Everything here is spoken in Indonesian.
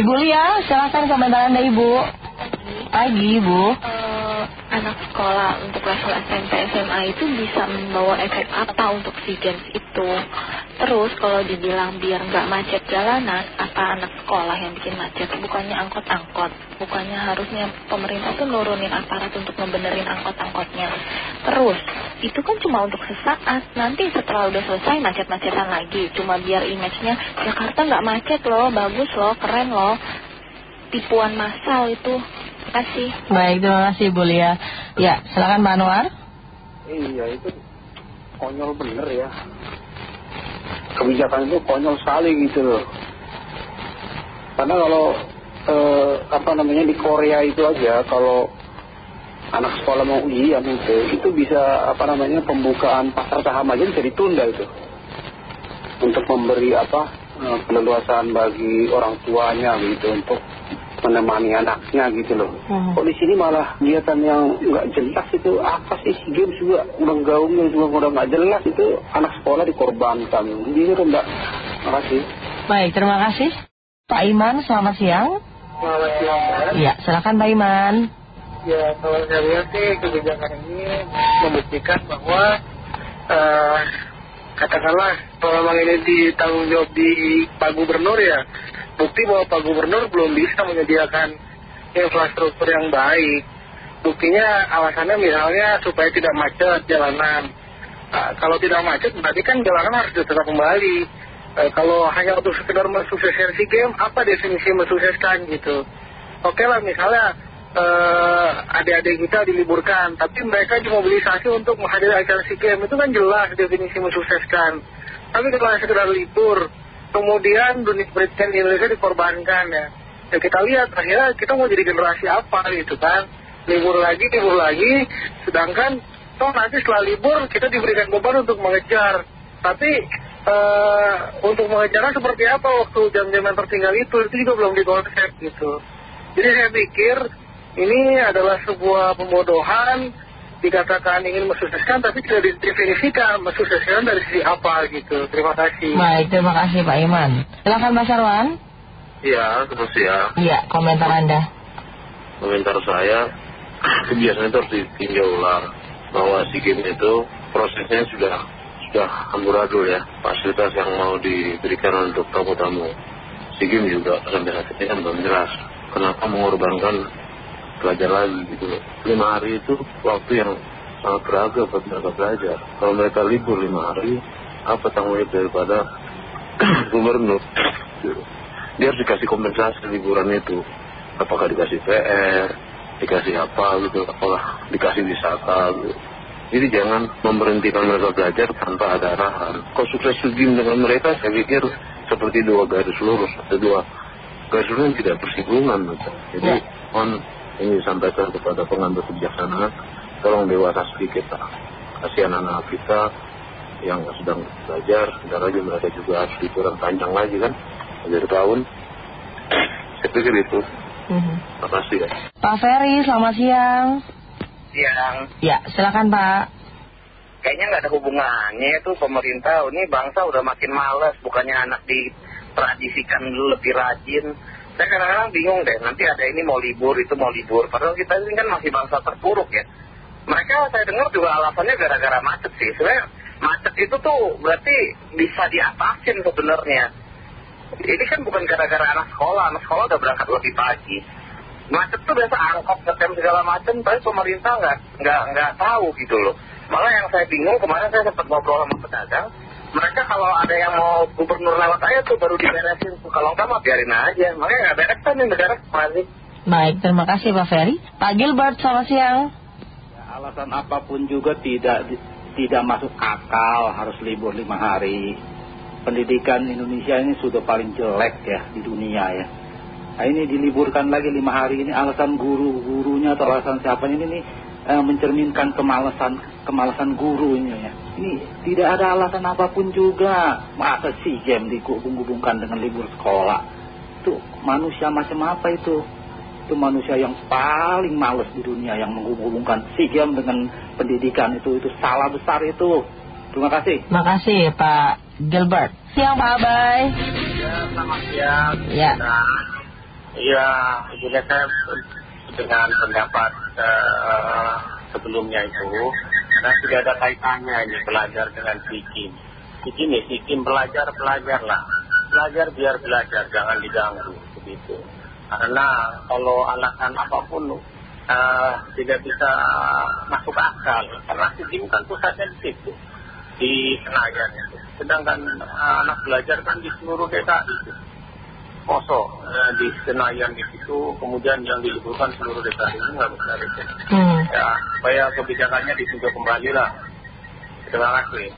Ibu Lia, silahkan komentar Anda Ibu. Pagi Ibu. Eh, anak sekolah untuk level SMP SMA itu bisa membawa efek apa untuk SEA Games itu? Terus kalau dibilang biar nggak macet jalanan, apa anak sekolah yang bikin macet? Bukannya angkot-angkot, bukannya harusnya pemerintah tuh nurunin aparat untuk membenerin angkot-angkotnya. Itu kan cuma untuk sesaat, nanti setelah udah selesai macet-macetan lagi. Cuma biar image-nya Jakarta nggak macet loh, bagus loh, keren loh. Tipuan massal itu. Terima kasih. Baik, terima kasih Ibu Lia. Ya, silakan Pak Anwar. Iya itu konyol bener ya. Kebijakan itu konyol sekali gitu loh. Karena kalau eh, apa namanya di Korea itu aja kalau anak sekolah mau ujian itu itu bisa apa namanya pembukaan pasar saham aja bisa ditunda itu untuk memberi apa eh, keleluasaan bagi orang tuanya gitu untuk menemani anaknya gitu loh. Hmm. Kok di sini malah kegiatan yang nggak jelas itu apa sih SEA games juga udah gaungnya juga udah nggak jelas itu anak sekolah dikorbankan. Jadi itu mbak, makasih. Baik, terima kasih. Pak Iman, selamat siang. Selamat siang, Mbak. Ya, silakan Pak Iman. Ya, kalau saya lihat sih kebijakan ini membuktikan bahwa eh, katakanlah kalau memang ini ditanggung jawab di Pak Gubernur ya, bukti bahwa Pak Gubernur belum bisa menyediakan infrastruktur yang baik. Buktinya alasannya misalnya supaya tidak macet jalanan. Nah, kalau tidak macet berarti kan jalanan harus tetap kembali. Eh, kalau hanya untuk sekedar mensukseskan SEA Games, apa definisi mensukseskan gitu? Oke lah misalnya adik-adik kita diliburkan, tapi mereka dimobilisasi untuk menghadiri acara Games, itu kan jelas definisi mensukseskan. Tapi kalau sekedar libur, kemudian dunia pendidikan di Indonesia dikorbankan ya. Ya kita lihat akhirnya kita mau jadi generasi apa gitu kan. Libur lagi, libur lagi, sedangkan toh nanti setelah libur kita diberikan beban untuk mengejar. Tapi eh, untuk mengejarnya seperti apa waktu jam-jam yang tertinggal itu, itu juga belum dikonsep gitu. Jadi saya pikir ini adalah sebuah pembodohan dikatakan ingin mensukseskan tapi tidak didefinisikan mensukseskan dari sisi apa gitu. Terima kasih. Baik, terima kasih Pak Iman. Silakan Pak Sarwan. Iya, terus ya. Iya, komentar Anda. Komentar saya, kebiasaan itu harus ditinjau ulang. Bahwa SEA Games itu prosesnya sudah sudah amburadul ya. Fasilitas yang mau diberikan untuk tamu-tamu. SEA Games juga sampai saat ini kan belum jelas. Kenapa mengorbankan belajar lagi gitu loh. Lima hari itu waktu yang sangat berharga buat mereka belajar. Kalau mereka libur lima hari, apa tanggung jawab daripada gubernur? Dia harus dikasih kompensasi liburan itu. Apakah dikasih PR, dikasih apa gitu, apakah dikasih wisata gitu. Jadi jangan memberhentikan mereka belajar tanpa ada arahan. Kalau sukses studi dengan mereka, saya pikir seperti dua garis lurus atau dua garis lurus yang tidak bersinggungan. Gitu. Jadi mohon ini disampaikan kepada pengambil kebijaksanaan, tolong dewasa sedikit lah. Kasihan anak kita yang sedang belajar, sebentar lagi mereka juga harus liburan panjang lagi kan, akhir tahun. Saya pikir itu. Terima kasih ya. Pak Ferry, selamat siang. Yang Ya, silakan Pak. kayaknya nggak ada hubungannya itu pemerintah ini bangsa udah makin males bukannya anak ditradisikan lebih rajin saya kadang-kadang bingung deh nanti ada ini mau libur itu mau libur. Padahal kita ini kan masih bangsa terpuruk ya. Mereka saya dengar juga alasannya gara-gara macet sih. Sebenarnya macet itu tuh berarti bisa diatasin sebenarnya. Ini kan bukan gara-gara anak sekolah anak sekolah udah berangkat lebih pagi. Macet tuh biasa angkot ngetem segala macam tapi pemerintah nggak nggak nggak tahu gitu loh. Malah yang saya bingung kemarin saya sempat ngobrol sama pedagang mereka kalau ada yang mau gubernur lewat aja tuh baru diberesin tuh kalau enggak mah biarin aja makanya nggak beres kan nih negara masih Baik, terima kasih Pak Ferry. Pak Gilbert, selamat siang. Ya, alasan apa pun juga tidak tidak masuk akal harus libur lima hari. Pendidikan Indonesia ini sudah paling jelek ya di dunia ya. Nah ini diliburkan lagi lima hari ini alasan guru-gurunya atau alasan siapa ini nih eh, mencerminkan kemalasan kemalasan gurunya ya. Ini tidak ada alasan apa pun juga. Masa sih game dihubung-hubungkan dengan libur sekolah? Itu manusia macam apa itu? Itu manusia yang paling males di dunia yang menghubungkan SEA Games dengan pendidikan itu itu salah besar itu. Terima kasih. Terima kasih Pak Gilbert. Siang Pak Abai. ya selamat siang Ya. Nah, Ya, sebenarnya saya dengan pendapat eh, sebelumnya itu, karena sudah ada kaitannya ini belajar dengan Sikim. Begini, Sikim belajar, lah. Belajar biar belajar, jangan diganggu, begitu. Karena kalau alasan apa pun eh, tidak bisa masuk akal, karena Sikim kan pusatnya di situ, di Senayan. Sedangkan eh, anak belajar kan di seluruh desa itu kosong eh, di Senayan di situ, kemudian yang diliburkan seluruh desa ini nggak benar itu. Hmm. Ya, supaya kebijakannya ditinjau kembali lah. Terima kasih.